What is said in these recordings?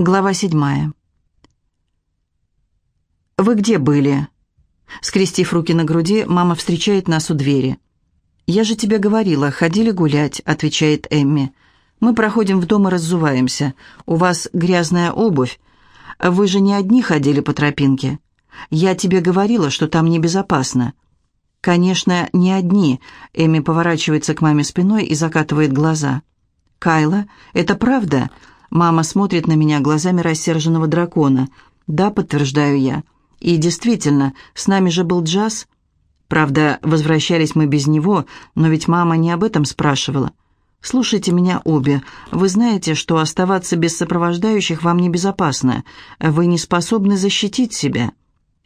Глава седьмая. «Вы где были?» Скрестив руки на груди, мама встречает нас у двери. «Я же тебе говорила, ходили гулять», — отвечает Эмми. «Мы проходим в дом и раззуваемся. У вас грязная обувь. Вы же не одни ходили по тропинке. Я тебе говорила, что там небезопасно». «Конечно, не одни», — Эми поворачивается к маме спиной и закатывает глаза. «Кайла, это правда?» Мама смотрит на меня глазами рассерженного дракона. «Да», — подтверждаю я. «И действительно, с нами же был джаз». Правда, возвращались мы без него, но ведь мама не об этом спрашивала. «Слушайте меня обе. Вы знаете, что оставаться без сопровождающих вам небезопасно. Вы не способны защитить себя».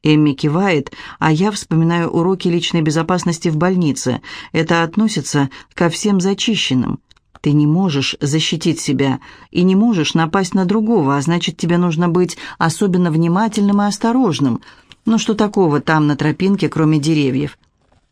Эмми кивает, а я вспоминаю уроки личной безопасности в больнице. Это относится ко всем зачищенным. Ты не можешь защитить себя и не можешь напасть на другого, а значит, тебе нужно быть особенно внимательным и осторожным. Но что такого там на тропинке, кроме деревьев?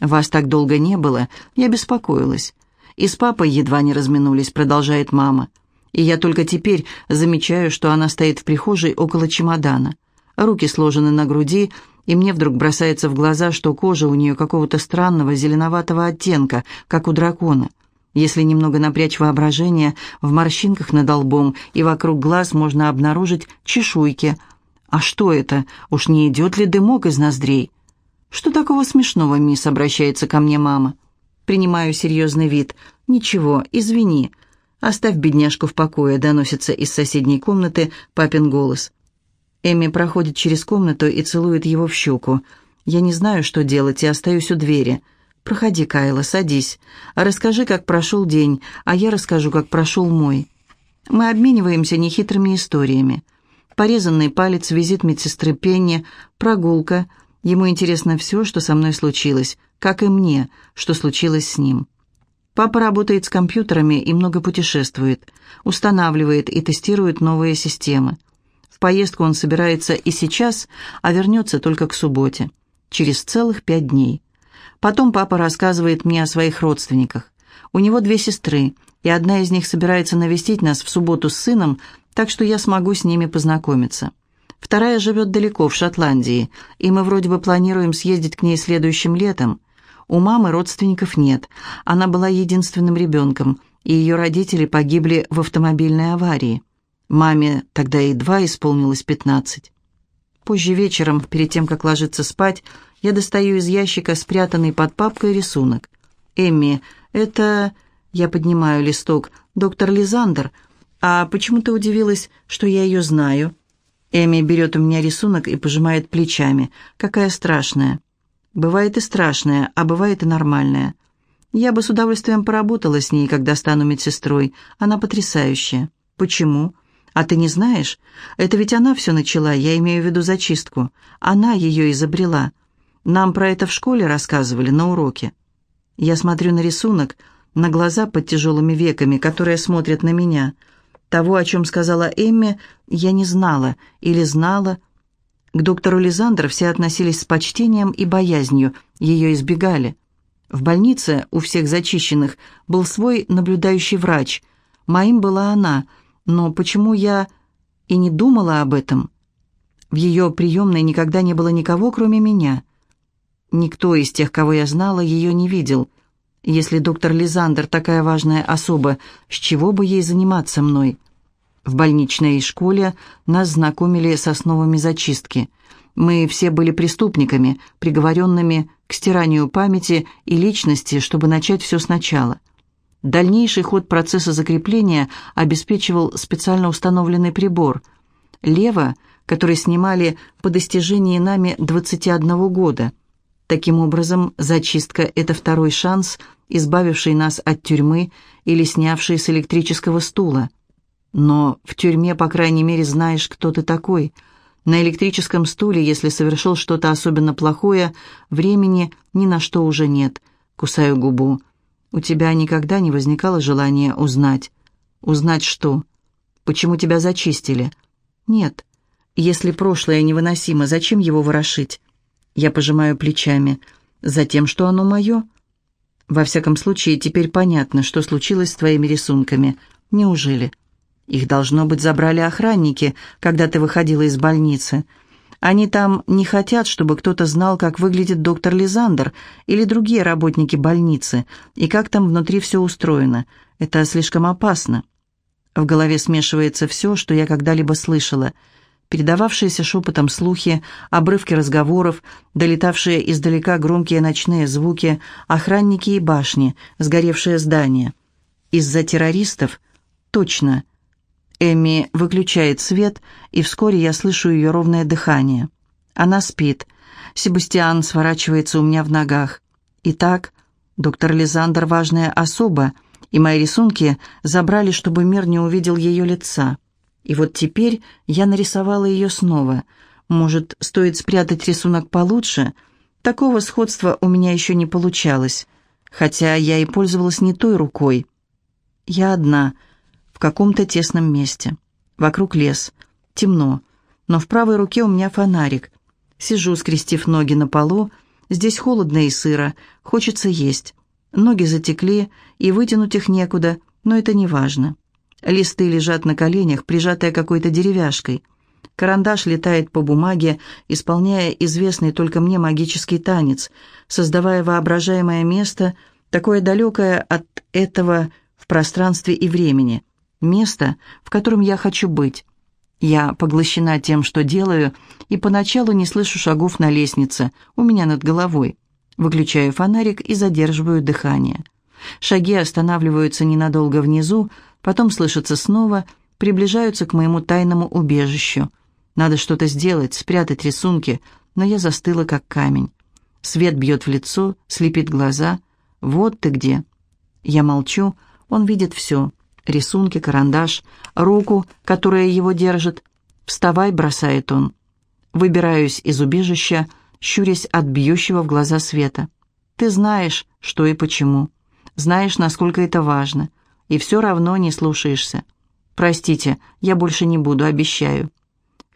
Вас так долго не было, я беспокоилась. И с папой едва не разминулись, продолжает мама. И я только теперь замечаю, что она стоит в прихожей около чемодана. Руки сложены на груди, и мне вдруг бросается в глаза, что кожа у нее какого-то странного зеленоватого оттенка, как у дракона. Если немного напрячь воображение, в морщинках над лбом и вокруг глаз можно обнаружить чешуйки. А что это? Уж не идет ли дымок из ноздрей? «Что такого смешного, мисс?» — обращается ко мне мама. Принимаю серьезный вид. «Ничего, извини. Оставь бедняжку в покое», — доносится из соседней комнаты папин голос. Эми проходит через комнату и целует его в щеку. Я не знаю, что делать, и остаюсь у двери. «Проходи, Кайла, садись. Расскажи, как прошел день, а я расскажу, как прошел мой». Мы обмениваемся нехитрыми историями. Порезанный палец, визит медсестры Пенни, прогулка. Ему интересно все, что со мной случилось, как и мне, что случилось с ним. Папа работает с компьютерами и много путешествует, устанавливает и тестирует новые системы. В поездку он собирается и сейчас, а вернется только к субботе, через целых пять дней. Потом папа рассказывает мне о своих родственниках. У него две сестры, и одна из них собирается навестить нас в субботу с сыном, так что я смогу с ними познакомиться. Вторая живет далеко, в Шотландии, и мы вроде бы планируем съездить к ней следующим летом. У мамы родственников нет, она была единственным ребенком, и ее родители погибли в автомобильной аварии. Маме тогда едва исполнилось пятнадцать. Позже вечером, перед тем, как ложиться спать, я достаю из ящика спрятанный под папкой рисунок. «Эмми, это...» Я поднимаю листок. «Доктор Лизандр. А почему ты удивилась, что я ее знаю?» Эми берет у меня рисунок и пожимает плечами. «Какая страшная». «Бывает и страшная, а бывает и нормальная. Я бы с удовольствием поработала с ней, когда стану медсестрой. Она потрясающая». «Почему?» «А ты не знаешь? Это ведь она все начала, я имею в виду зачистку. Она ее изобрела. Нам про это в школе рассказывали на уроке. Я смотрю на рисунок, на глаза под тяжелыми веками, которые смотрят на меня. Того, о чем сказала Эмми, я не знала или знала. К доктору Лизандр все относились с почтением и боязнью, ее избегали. В больнице у всех зачищенных был свой наблюдающий врач. Моим была она — но почему я и не думала об этом? В ее приемной никогда не было никого, кроме меня. Никто из тех, кого я знала, ее не видел. Если доктор Лизандр такая важная особа, с чего бы ей заниматься мной? В больничной школе нас знакомили с основами зачистки. Мы все были преступниками, приговоренными к стиранию памяти и личности, чтобы начать все сначала – Дальнейший ход процесса закрепления обеспечивал специально установленный прибор. Лево, который снимали по достижении нами 21 года. Таким образом, зачистка – это второй шанс, избавивший нас от тюрьмы или снявший с электрического стула. Но в тюрьме, по крайней мере, знаешь, кто ты такой. На электрическом стуле, если совершил что-то особенно плохое, времени ни на что уже нет. Кусаю губу. У тебя никогда не возникало желания узнать? Узнать что? Почему тебя зачистили? Нет. Если прошлое невыносимо, зачем его ворошить? Я пожимаю плечами. Затем, что оно мое. Во всяком случае, теперь понятно, что случилось с твоими рисунками. Неужели? Их, должно быть, забрали охранники, когда ты выходила из больницы. Они там не хотят, чтобы кто-то знал, как выглядит доктор Лизандр или другие работники больницы, и как там внутри все устроено. Это слишком опасно. В голове смешивается все, что я когда-либо слышала. Передававшиеся шепотом слухи, обрывки разговоров, долетавшие издалека громкие ночные звуки, охранники и башни, сгоревшие здания. Из-за террористов? Точно. Эми выключает свет, и вскоре я слышу ее ровное дыхание. Она спит. Себастьян сворачивается у меня в ногах. Итак, доктор Лизандр важная особа, и мои рисунки забрали, чтобы мир не увидел ее лица. И вот теперь я нарисовала ее снова. Может, стоит спрятать рисунок получше? Такого сходства у меня еще не получалось, хотя я и пользовалась не той рукой. Я одна — каком-то тесном месте. Вокруг лес. Темно. Но в правой руке у меня фонарик. Сижу, скрестив ноги на полу. Здесь холодно и сыро. Хочется есть. Ноги затекли, и вытянуть их некуда, но это не важно. Листы лежат на коленях, прижатые какой-то деревяшкой. Карандаш летает по бумаге, исполняя известный только мне магический танец, создавая воображаемое место, такое далекое от этого в пространстве и времени место, в котором я хочу быть. Я поглощена тем, что делаю, и поначалу не слышу шагов на лестнице, у меня над головой. Выключаю фонарик и задерживаю дыхание. Шаги останавливаются ненадолго внизу, потом слышатся снова, приближаются к моему тайному убежищу. Надо что-то сделать, спрятать рисунки, но я застыла, как камень. Свет бьет в лицо, слепит глаза. «Вот ты где!» Я молчу, он видит все рисунки, карандаш, руку, которая его держит. «Вставай», — бросает он. Выбираюсь из убежища, щурясь от бьющего в глаза света. «Ты знаешь, что и почему. Знаешь, насколько это важно. И все равно не слушаешься. Простите, я больше не буду, обещаю».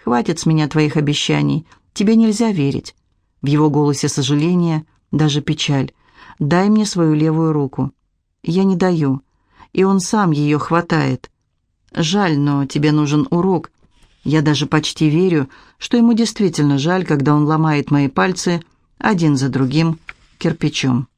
«Хватит с меня твоих обещаний. Тебе нельзя верить». В его голосе сожаление, даже печаль. «Дай мне свою левую руку». «Я не даю и он сам ее хватает. Жаль, но тебе нужен урок. Я даже почти верю, что ему действительно жаль, когда он ломает мои пальцы один за другим кирпичом.